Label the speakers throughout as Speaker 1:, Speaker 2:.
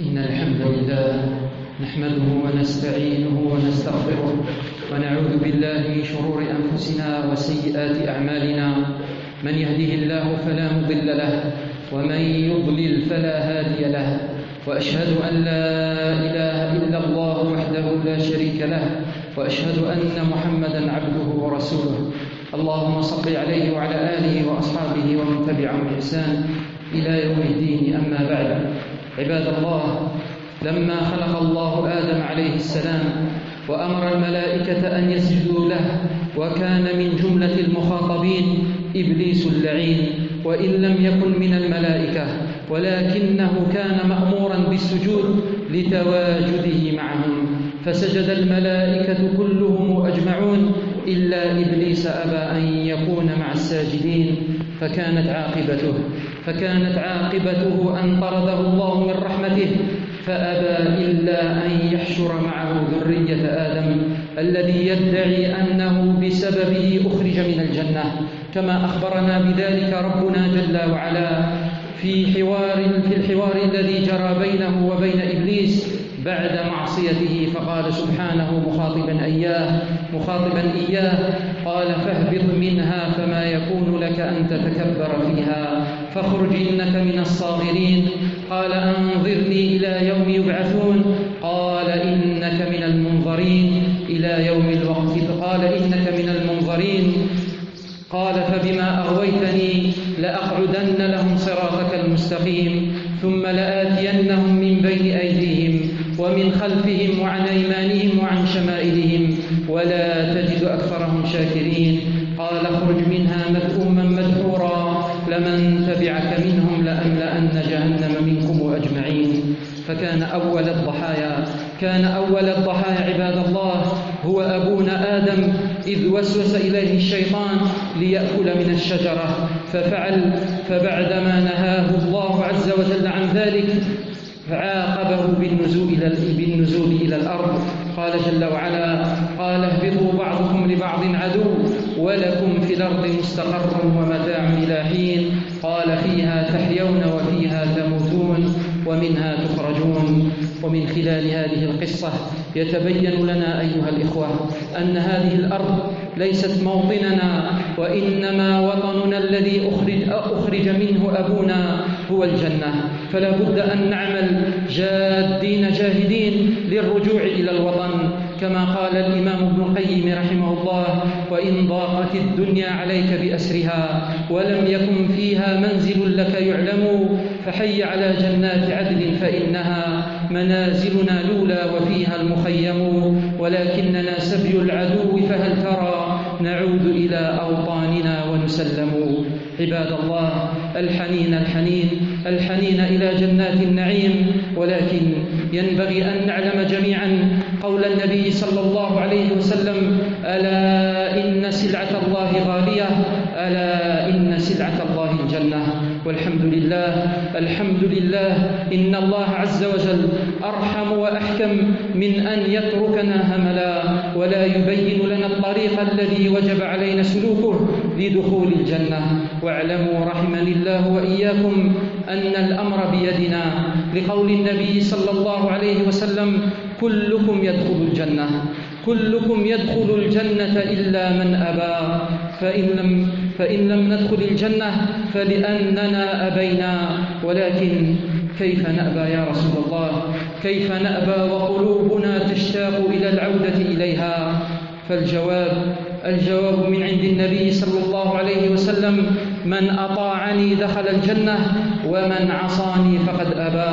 Speaker 1: إن الحمد لله نحمده ونستعينه ونستغفره ونعوذ بالله من شرور أنفسنا وسيئات أعمالنا. من يهده الله فلا مضل له ومن يضلل فلا هادي له. وأشهد أن لا إله إلا الله وحده لا شريك له وأشهد أن محمدا عبده ورسوله. اللهم صل عليه وعلى آله وأصحابه ومن تبعهم بإحسان إلى يوم الدين. أما بعد عباد الله لما خلق الله آدم عليه السلام وأمر الملائكة أن يسجدوا له وكان من جملة المخاطبين إبليس اللعين وإن لم يكن من الملائكة ولكنه كان مأمورا بالسجود لتواجده معهم. فسجد الملائكة كلهم أجمعون إلا إبليس أبى أن يكون مع الساجدين فكانت عاقبته. فكانت عاقبته أن طرده الله من رحمته فأبى إلا أن يحشر معه ذرية آدم الذي يدعي أنه بسببه أخرج من الجنة. كما أخبرنا بذلك ربنا جل وعلا في حوار في الحوار الذي جرى بينه وبين إبليس بعد معصيته فقال سبحانه مخاطبا إياه مخاطبا إياه قال فاهبط منها فما يكون لك أن تتكبر فيها فاخرج إنك من الصاغرين. قال أنظرني إلى يوم يبعثون. قال إنك من المنظرين إلى يوم الوقت. قال إنك من المنظرين. قال فبما أغويتني لأقعدن لهم صراطك المستقيم ثم لآتينهم من بين أيديهم. ومن خلفهم وعن أيمانهم وعن شمائلهم ولا تجد أكثرهم شاكرين. قال اخرج منها مذءوما مدحورا لمن تبعك منهم لأملأن جهنم منكم أجمعين. فكان أول الضحايا كان أول الضحايا عباد الله هو أبونا آدم إذ وسوس إليه الشيطان ليأكل من الشجرة. ففعل فبعدما نهاه الله عز وجل عن ذلك فعاقبه بالنزول إلى بالنزول إلى الأرض. قال جل وعلا قال اهبطوا بعضكم لبعض عدو ولكم في الأرض مستقر ومتاع إلى حين. قال فيها تحيون وفيها تموتون ومنها تخرجون. ومن خلال هذه القصة يتبين لنا أيها الإخوة أن هذه الأرض ليست موطننا وإنما وطننا الذي أخرج, أخرج منه أبونا هو الجنة فلا بد أن نعمل جادين جاهدين للرجوع إلى الوطن. كما قال الإمام ابن القيم رحمه الله وإن ضاقت الدنيا عليك بأسرها ولم يكن فيها منزل لك يعلم فحي على جنات عدن فإنها منازلنا لولا وفيها المخيم. ولكننا سبي العدو فهل ترى نعود إلى أوطاننا ونسلم. عباد الله الحنين الحنين الحنين إلى جنات النعيم. ولكن ينبغي أن نعلم جميعا قول النبي صلى الله عليه وسلم ألا إن سلعة الله غالية ألا إن سلعة الله الجنة. والحمد لله الحمد لله. إن الله عز وجل أرحم وأحكم من أن يتركنا هملا ولا يبين لنا الطريق الذي وجب علينا سلوكه لدخول الجنة. واعلموا رحمني الله وإياكم أن الأمر بيدنا. لقول النبي صلى الله عليه وسلم كلكم يدخل الجنة. كلكم يدخل الجنة إلا من أبى. فإن لم, فإن لم ندخل الجنة فلأننا أبينا. ولكن كيف نأبى يا رسول الله؟ كيف نأبى وقلوبنا تشتاق إلى العودة إليها؟ فالجواب الجواب من عند النبي صلى الله عليه وسلم من أطاعني دخل الجنة ومن عصاني فقد أبى.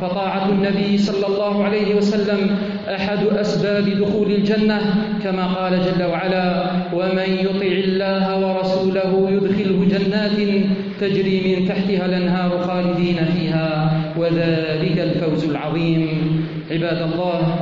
Speaker 1: فطاعة النبي صلى الله عليه وسلم أحد أسباب دخول الجنة كما قال جل وعلا ومن يطع الله ورسوله يدخله جنات تجري من تحتها الأنهار خالدين فيها وذلك الفوز العظيم. عباد الله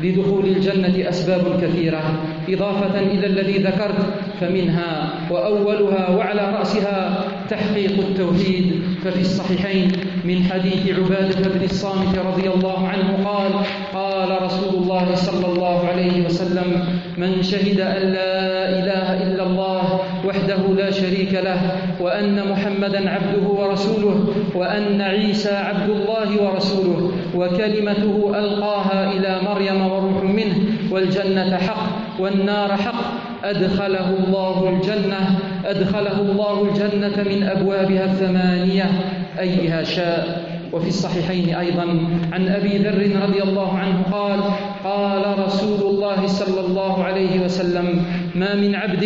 Speaker 1: لدخول الجنة أسباب كثيرة. إضافة إلى الذي ذكرت فمنها وأولها وعلى رأسها تحقيق التوحيد. ففي الصحيحين من حديث عبادة بن الصامت رضي الله عنه قال قال رسول الله صلى الله عليه وسلم من شهد أن لا إله إلا الله وحده لا شريك له وأن محمدا عبده ورسوله وأن عيسى عبد الله ورسوله وكلمته ألقاها إلى مريم وروح منه والجنة حق والنار حق أدخله الله الجنة أدخله الله الجنة من أبوابها الثمانية أيها شاء. وفي الصحيحين أيضا عن أبي ذر رضي الله عنه قال قال رسول الله صلى الله عليه وسلم ما من عبد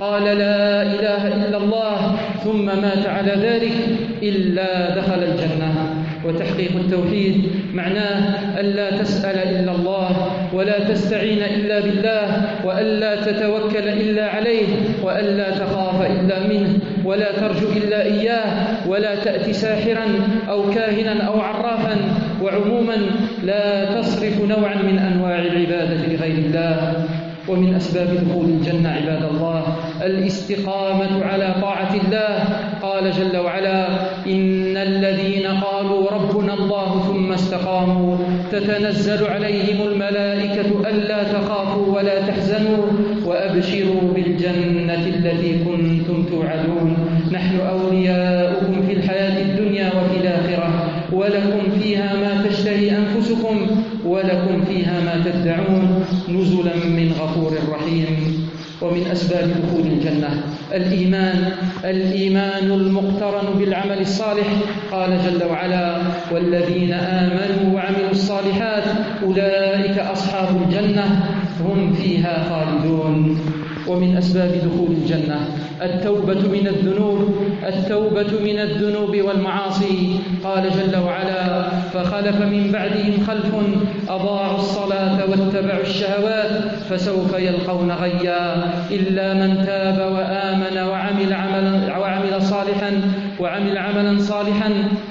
Speaker 1: قال لا إله إلا الله ثم مات على ذلك إلا دخل الجنة. وتحقيق التوحيد. معناه ألا تسأل إلا الله ولا تستعين إلا بالله وألا تتوكل إلا عليه وألا تخاف إلا منه ولا ترجو إلا إياه ولا تأتي ساحرا أو كاهنا أو عرافا. وعموما لا تصرف نوعا من أنواع العبادة لغير الله. ومن أسباب دخول الجنة عباد الله الاستقامة على طاعة الله. قال جل وعلا إن الذين قالوا ربنا الله ثم استقاموا. تتنزل عليهم الملائكة ألا تخافوا ولا تحزنوا وأبشروا بالجنة التي كنتم توعدون. نحن أولياؤكم في الحياة الدنيا وفي الآخرة. ولكم فيها ما تشتهي أنفسكم ولكم فيها ما تدعون. نزلا من غفور رحيم. ومن أسباب دخول الجنة الإيمان الإيمان المقترن بالعمل الصالح. قال جل وعلا والذين آمنوا وعملوا الصالحات أولئك أصحاب الجنة هم فيها خالدون. ومن أسباب دخول الجنة التوبة من الذنوب التوبة من الذنوب والمعاصي. قال جل وعلا فخلف من بعدهم خلف أضاعوا الصلاة واتبعوا الشهوات فسوف يلقون غيا. إلا من تاب وآمن وعمل عملا وعمل صالحا وعمل عملا صالحا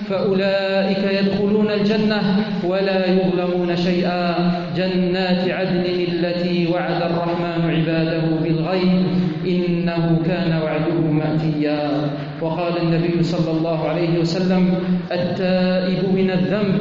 Speaker 1: فأولئك يدخلون الجنة ولا يظلمون شيئا. جنات عدن التي وعد الرحمن عباده بالغيب إنه كان وعده مأتيا. وقال النبي صلى الله عليه وسلم التائب من الذنب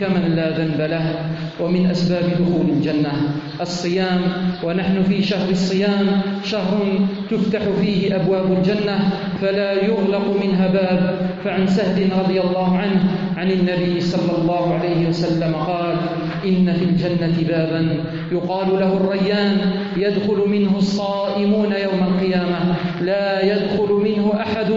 Speaker 1: كمن لا ذنب له ومن أسباب دخول الجنة. الصيام ونحن في شهر الصيام شهر تفتح فيه أبواب الجنة فلا يغلق منها باب. فعن سهل رضي الله عنه عن النبي صلى الله عليه وسلم قال إن في الجنة بابا. يقال له الريان يدخل منه الصائمون يوم القيامة. لا يدخل منه أحد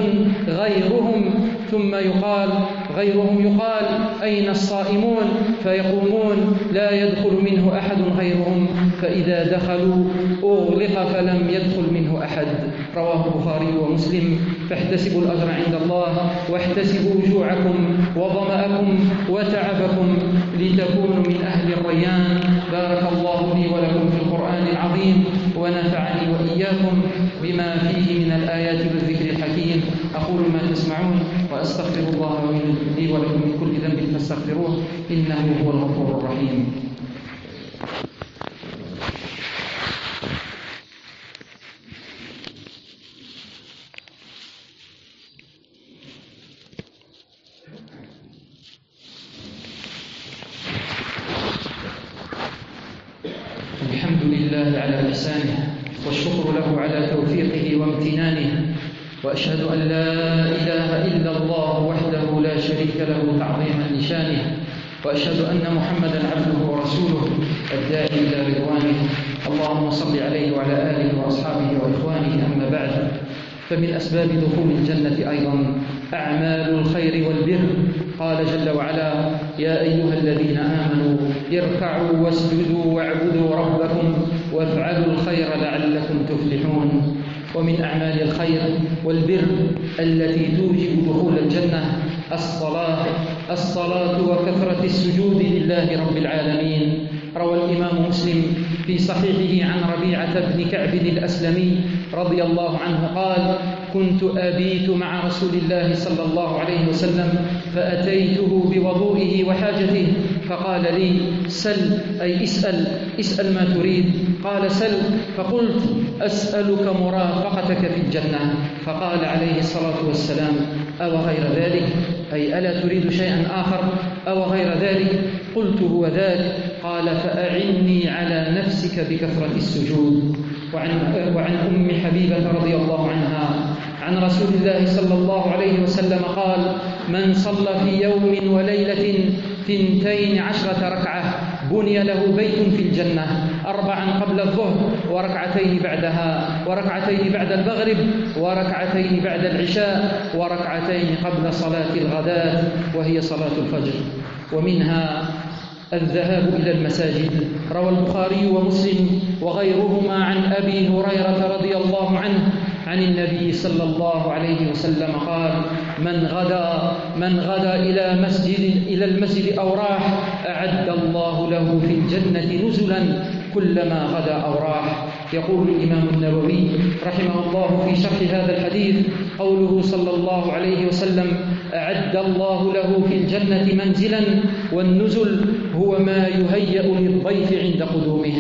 Speaker 1: غيرهم ثم يقال غيرهم يقال أين الصائمون؟ فيقومون لا يدخل منه أحد غيرهم فإذا دخلوا أغلق فلم يدخل منه أحد. رواه البخاري ومسلم. فاحتسبوا الأجر عند الله واحتسبوا جوعكم وظمأكم وتعبكم لتكونوا من أهل الريان. بارك الله لي ولكم في القرآن العظيم ونفعني وإياكم بما فيه من الآيات والذكر الحكيم. أقول ما تسمعون وأستغفر الله لي ولكم من كل ذنب فاستغفروه إنه هو الغفور الرحيم. الحمد لله على إحسانه والشكر له على توفيقه وامتنانه وأشهد أن لا إله إلا الله وحده لا شريك له تعظيما لشانه وأشهد أن محمدا عبده ورسوله الداعي إلى رضوانه. اللهم صل عليه وعلى آله وأصحابه وإخوانه أما بعد. فمن أسباب دخول الجنة أيضا أعمال الخير والبر. قال جل وعلا يا أيها الذين آمنوا اركعوا واسجدوا واعبدوا ربكم وافعلوا الخير لعلكم تفلحون. ومن أعمال الخير والبر التي توجب دخول الجنة الصلاة. الصلاة وكثرة السجود لله رب العالمين. روى الإمام مسلم في صحيحه عن ربيعة بن كعب الأسلمي رضي الله عنه قال كنت أبيت مع رسول الله صلى الله عليه وسلم فأتيته بوضوئه وحاجته فقال لي سل أي اسأل اسأل ما تريد. قال سل. فقلت أسألك مرافقتك في الجنة. فقال عليه الصلاة والسلام أو غير ذلك؟ أي ألا تريد شيئا آخر؟ أو غير ذلك؟ قلت هو ذاك. قال فأعني على نفسك بكثرة السجود. وعن, وعن أم حبيبة رضي الله عنها عن رسول الله صلى الله عليه وسلم قال من صلى في يوم وليلة ثنتين عشرة ركعة بني له بيت في الجنة أربعا قبل الظهر وركعتين بعدها وركعتين بعد المغرب وركعتين بعد العشاء وركعتين قبل صلاة الغداة وهي صلاة الفجر. ومنها الذهاب إلى المساجد. روى البخاري ومسلم وغيرهما عن أبي هريرة رضي الله عنه عن النبي صلى الله عليه وسلم قال من غدا من غدا إلى مسجد إلى المسجد أو راح أعد الله له في الجنة نزلا كلما غدا أو راح يقول الإمام النووي رحمه الله في شرح هذا الحديث قوله صلى الله عليه وسلم أعد الله له في الجنة منزلا والنزل هو ما يهيأ للضيف عند قدومه.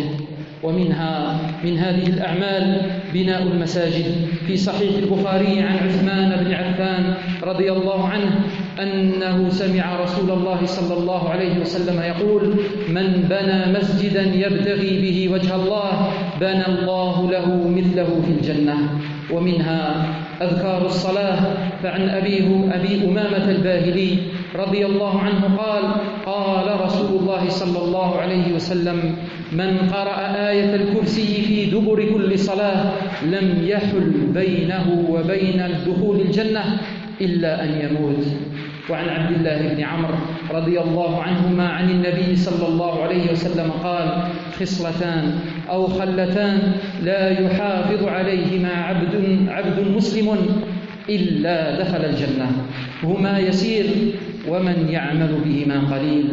Speaker 1: ومنها من هذه الأعمال بناء المساجد. في صحيح البخاري عن عثمان بن عفان رضي الله عنه أنه سمع رسول الله صلى الله عليه وسلم يقول من بنى مسجدا يبتغي به وجه الله بنى الله له مثله في الجنة. ومنها أذكار الصلاة فعن أبيه أبي أمامة الباهلي رضي الله عنه قال قال رسول الله صلى الله عليه وسلم من قرأ آية الكرسي في دبر كل صلاة لم يحل بينه وبين الدخول الجنة إلا أن يموت. وعن عبد الله بن عمرو رضي الله عنهما عن النبي صلى الله عليه وسلم قال خصلتان أو خلتان لا يحافظ عليهما عبد عبد مسلم إلا دخل الجنة. هما يسير ومن يعمل بهما قليل؟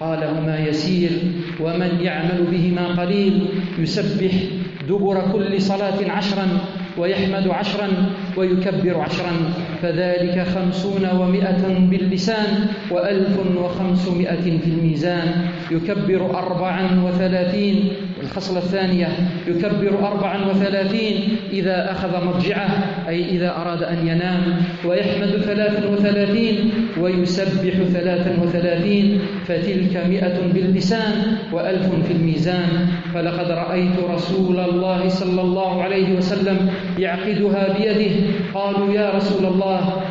Speaker 1: قال هما يسير. ومن يعمل بهما قليل يسبح دبر كل صلاة عشرا ويحمد عشرا ويكبر عشرا فذلك خمسون ومائة باللسان وألف وخمسمائة في الميزان. يكبر أربعا وثلاثين الخصلة الثانية يكبر أربعا وثلاثين إذا أخذ مرجعه أي إذا أراد أن ينام ويحمد ثلاثا وثلاثين ويسبح ثلاثا وثلاثين فتلك مئة باللسان وألف في الميزان. فلقد رأيت رسول الله صلى الله عليه وسلم يعقدها بيده. قالوا يا رسول الله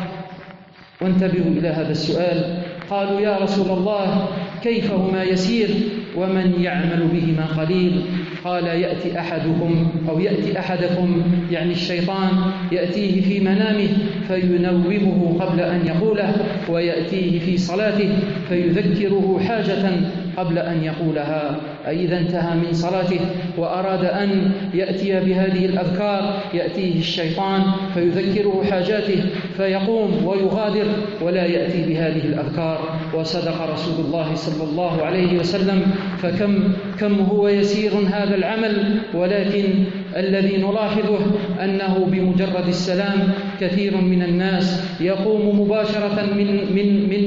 Speaker 1: وانتبهوا إلى هذا السؤال. قالوا يا رسول الله كيف هما يسير؟ ومن يعمل بهما قليل؟ قال يأتي أحدكم أو يأتي أحدكم يعني الشيطان يأتيه في منامه فينومه قبل أن يقوله ويأتيه في صلاته فيذكره حاجة قبل أن يقولها. أي إذا انتهى من صلاته وأراد أن يأتي بهذه الأذكار يأتيه الشيطان فيذكره حاجاته فيقوم ويغادر ولا يأتي بهذه الأذكار. وصدق رسول الله صلى الله عليه وسلم. فكم كم هو يسير هذا العمل ولكن الذي نلاحظه أنه بمجرد السلام كثير من الناس يقوم مباشرة من من من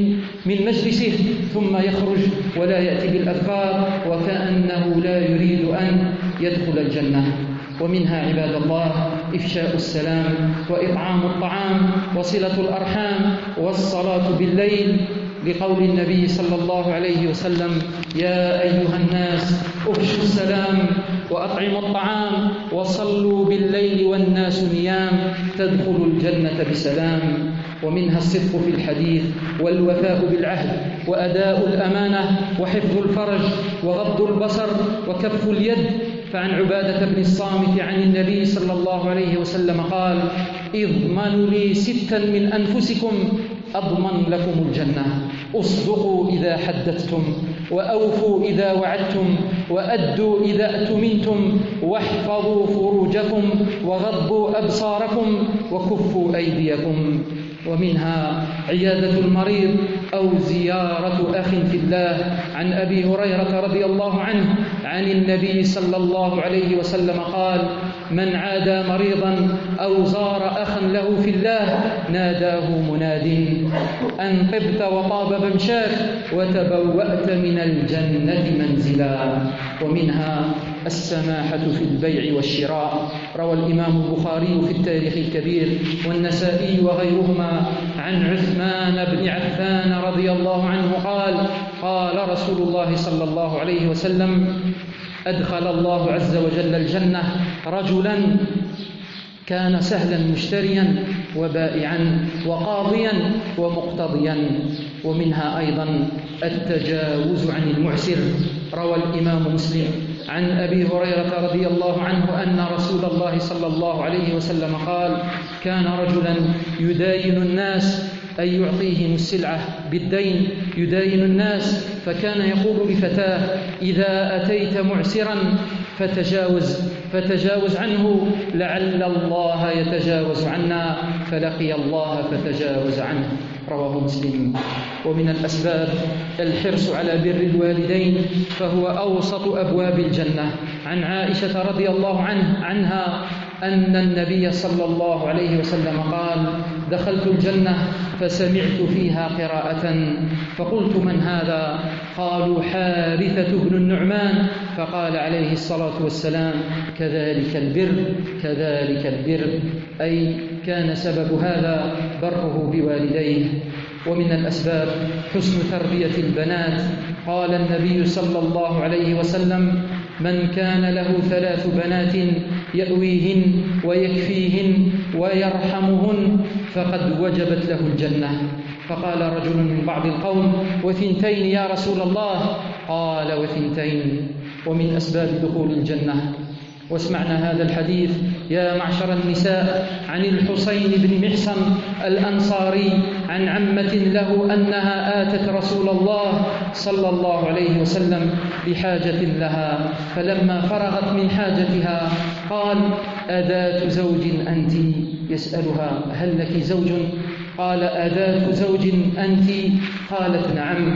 Speaker 1: من مجلسه ثم يخرج ولا يأتي بالأذكار وكأنه لا يريد أن يدخل الجنة. ومنها عباد الله إفشاء السلام وإطعام الطعام وصلة الأرحام والصلاة بالليل. لقول النبي صلى الله عليه وسلم يا أيها الناس أفشوا السلام وأطعموا الطعام وصلوا بالليل والناس نيام تدخلوا الجنة بسلام ومنها الصدق في الحديث والوفاء بالعهد وأداء الأمانة وحفظ الفرج وغض البصر وكف اليد فعن عبادة بن الصامت عن النبي صلى الله عليه وسلم قال اضمنوا لي ستا من أنفسكم أضمن لكم الجنة. اصدقوا إذا حدثتم. وأوفوا إذا وعدتم وأدوا إذا أتمنتم واحفظوا فروجكم وغضوا أبصاركم وكفوا أيديكم. ومنها عيادة المريض أو زيارة أخ في الله. عن أبي هريرة رضي الله عنه عن النبي صلى الله عليه وسلم قال من عادى مريضا أو زار أخا له في الله ناداه مناد أن طبت وطاب ممشاك وتبوأت من الجنة منزلا. ومنها السماحة في البيع والشراء. روى الإمام البخاري في التاريخ الكبير والنسائي وغيرهما عن عثمان بن عفان رضي الله عنه قال قال رسول الله صلى الله عليه وسلم أدخل الله عز وجل الجنة رجلا كان سهلا مشتريا وبائعا وقاضيا ومقتضيا. ومنها أيضا التجاوز عن المعسر. روى الإمام مسلم عن أبي هريرة رضي الله عنه أن رسول الله صلى الله عليه وسلم قال كان رجلا يداين الناس أي يعطيهم السلعة بالدين يداين الناس فكان يقول لفتاه إذا أتيت معسرا فتجاوز فتجاوز عنه لعل الله يتجاوز عنا فلقي الله فتجاوز عنه. رواه مسلم. ومن الأسباب الحرص على بر الوالدين فهو أوسط أبواب الجنة. عن عائشة رضي الله عنه عنها أن النبي صلى الله عليه وسلم قال دخلت الجنة فسمعت فيها قراءة فقلت من هذا؟ قالوا حارثة بن النعمان. فقال عليه الصلاة والسلام كذلك البر كذلك البر. أي كان سبب هذا بره بوالديه. ومن الأسباب حسن تربية البنات. قال النبي صلى الله عليه وسلم من كان له ثلاث بنات يأويهن ويكفيهن ويرحمهن فقد وجبت له الجنة. فقال رجل من بعض القوم وثنتين يا رسول الله؟ قال وثنتين. ومن أسباب دخول الجنة. واسمعنا هذا الحديث يا معشر النساء عن الحسين بن محسن الأنصاري عن عمة له أنها آتت رسول الله صلى الله عليه وسلم بحاجة لها فلما فرغت من حاجتها قال أذات زوج أنت؟ يسألها هل لك زوج؟ قال أذات زوج أنت؟ قالت نعم.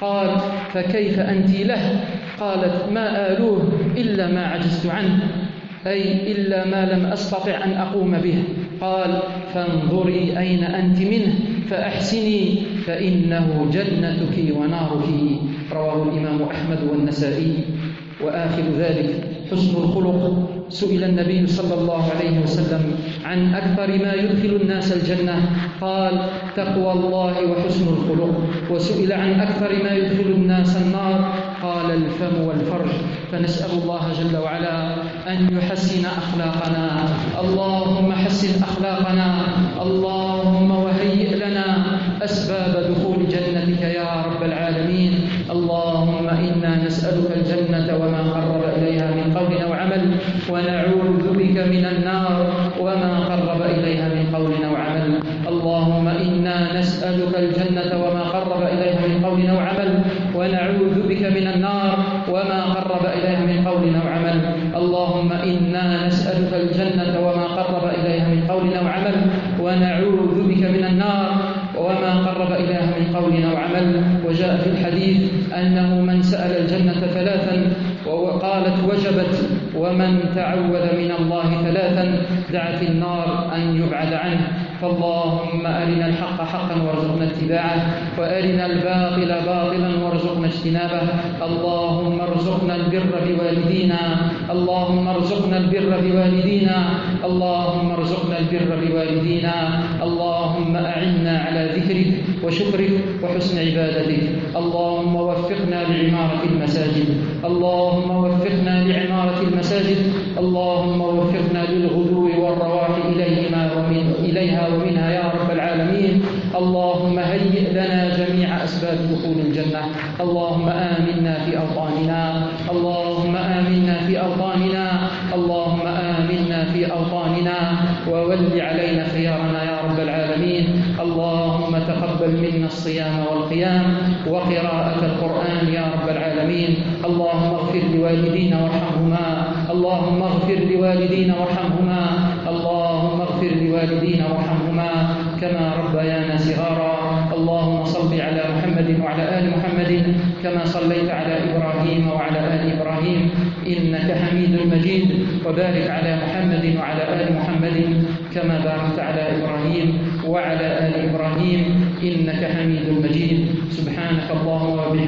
Speaker 1: قال فكيف أنت له؟ قالت ما آلوه إلا ما عجزت عنه أي إلا ما لم أستطع أن أقوم به. قال فانظري أين أنت منه فأحسني فإنه جنتك ونارك. رواه الإمام أحمد والنسائي وآخر ذلك. حسن الخلق سئل النبي صلى الله عليه وسلم عن أكثر ما يدخل الناس الجنة. قال تقوى الله وحسن الخلق. وسئل عن أكثر ما يدخل الناس النار. قال الفم والفرج. فنسأل الله جل وعلا أن يحسن أخلاقنا. اللهم حسن أخلاقنا. اللهم وهيئ لنا أسباب دخول ونعوذ بك من النار وما قرب إليها من قول أو عمل. اللهم إنا نسألك الجنة وما قرب إليها من قول أو عمل. ونعوذ بك من النار وما قرب إليها من قول أو عمل. اللهم إنا نسألك الجنة وما قرب إليها من قول أو عمل. ونعوذ بك من النار وما قرب إليها من قول أو عمل. وجاء في الحديث أنه من سأل الجنة ثلاثا وقالت وجبت. ومن تعوذ من الله ثلاثا دعت النار أن يبعد عنه. فاللهم أرنا الحق حقا وارزقنا اتباعه وأرنا الباطل باطلا وارزقنا اجتنابه. اللهم ارزقنا البر بوالدينا اللهم ارزقنا البر بوالدينا اللهم ارزقنا البر بوالدينا. اللهم أعنا على ذكرك وشكرك وحسن عبادتك. اللهم وفقنا لعمارة المساجد. اللهم وفقنا لعمارة المساجد. اللهم وفقنا للغدو والرواح إليهما ومن إليها ومنها يا رب العالمين. اللهم هيئ لنا جميع أسباب دخول الجنة. اللهم آمنا في أوطاننا. اللهم آمنا في أوطاننا. اللهم آمنا في أوطاننا. وول علينا خيارنا يا رب العالمين. اللهم تقبل منا الصيام والقيام وقراءة القرآن يا رب العالمين. اللهم اغفر لوالدينا وارحمهما. اللهم اغفر لوالدينا وارحمهما. اللهم اغفر لوالدينا وارحمهما كما ربيانا صغارا. اللهم صل على محمد وعلى آل محمد كما صليت على إبراهيم وعلى آل إبراهيم. إنك حميد مجيد. وبارك على محمد وعلى آل محمد كما باركت على إبراهيم وعلى آل إبراهيم. إنك حميد مجيد. سبحانك اللهم وبحمدك.